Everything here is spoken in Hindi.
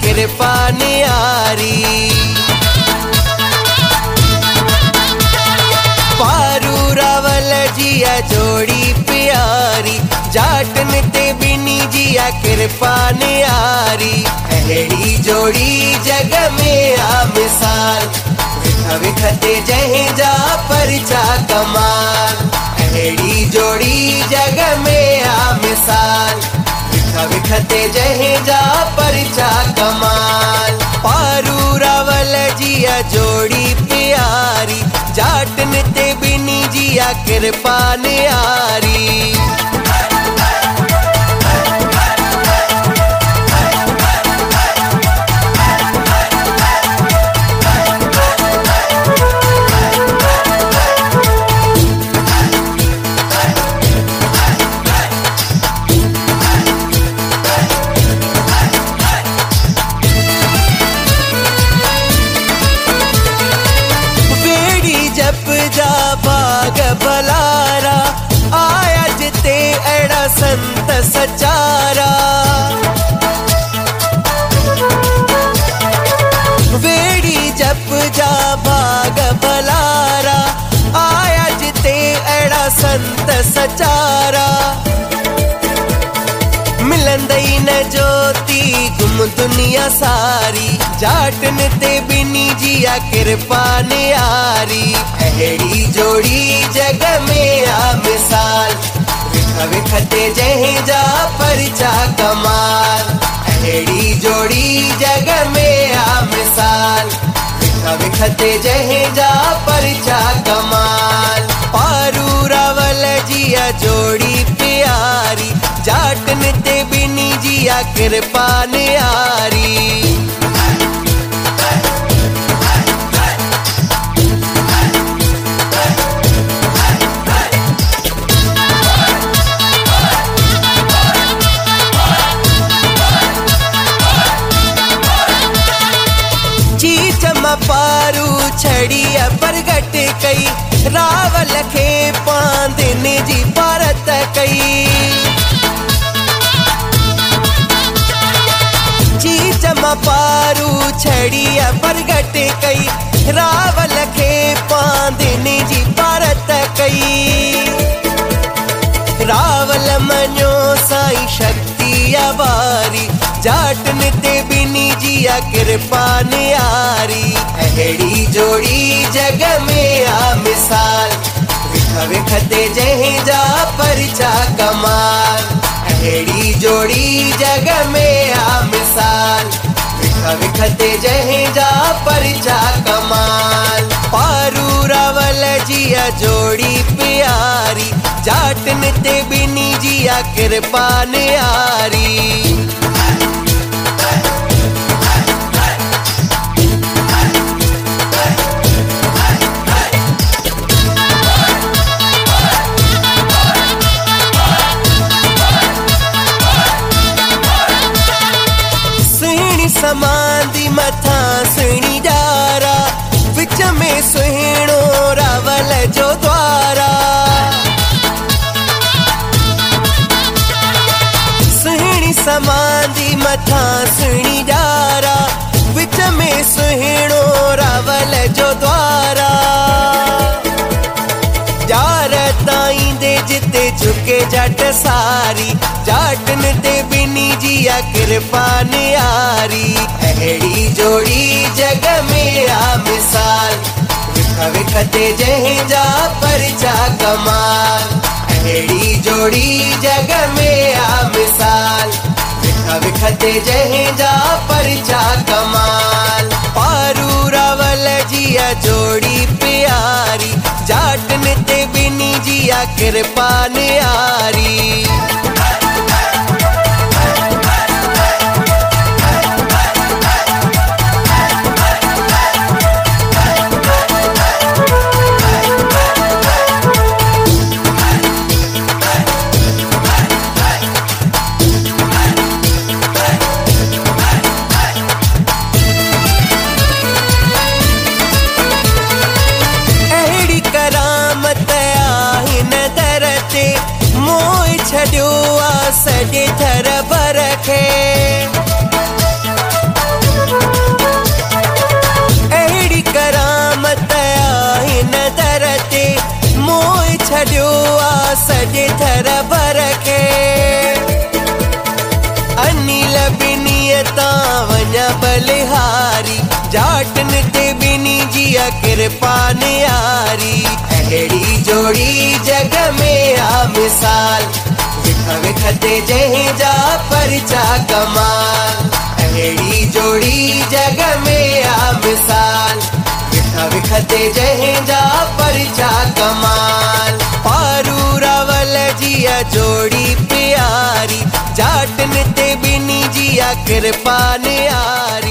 कृपा न्यारी पारू रावल जिया जोड़ी प्यारी, जाटन ते बिनी जिया कृपा अहड़ी जोड़ी जग में आ मिसाल विख जा परचा कमाल विख विखते जहे जा परचा कमाल। पारू रावल जिया जोड़ी प्यारी, जाटन ते बिनी जिया कृपा नारी बाग बलारा, आया जिते अड़ा संत सचारा। मिलंदई न ज्योति, गुम दुनिया सारी। जाटन ते बिनी जिया कृपा न्यारी अहड़ी जोड़ी जग में आ मिसाल। विख विखते जहे जा परचा जहे जा परचा कमाल। पारू रावल जिया जोड़ी प्यारी, जाटन ते बिनी जिया कृपा न्यारी चीचम पारू छड़िया परगट कई। रावल खे पांदिन जी परत कई। चीचम पारू छड़िया परगट कई। रावल खे पांदिन जी परत कई। रावल मनो साई शक्ति अवारी। जाटन ते जिया कृपा न्यारी अहड़ी जोड़ी जग में आ मिसाल। विख विखते जहे जा परचा कमाल, अहड़ी जोड़ी जग में आ मिसाल। विख विखते जहे जा परचा कमाल। पारू रावल जिया जोड़ी प्यारी जाटन ते बिनी जिया कृपा न्यारी समांदी मथा सुहिणी डारा विच में सुहिणो रावल जो द्वारा। सुहिणी समांदी मथा सुहिणी डारा विच में सुहिणो रावल जो द्वारा जिते झुके जट सारी, जाटन ते बिनी जिया कृपा न्यारी अहड़ी जोड़ी जग में आ मिसाल, विख विखते जहे जा पर जा कमाल। अहड़ी जोड़ी जग में आ मिसाल, विख विखते जहे जा कृपा न्यारी ॾियूं सॼी थरबर खे अहिड़ी करामत आई नज़र ते मोह छॾियो आहे सॼे थरबर खे अनिल बिनीअ तां वञा बलिहारी, जाटनि ते बिनी जी कृपा नियारी अहिड़ी जोड़ी जग में आ मिसाल विख विखते जहीं जा परचा कमाल अहड़ी जोड़ी जग में आ मिसाल विख विखते जहीं जा परचा कमाल। पारू रावल जिया जोड़ी प्यारी। जाटन ते बिनी जिया कृपा नियारी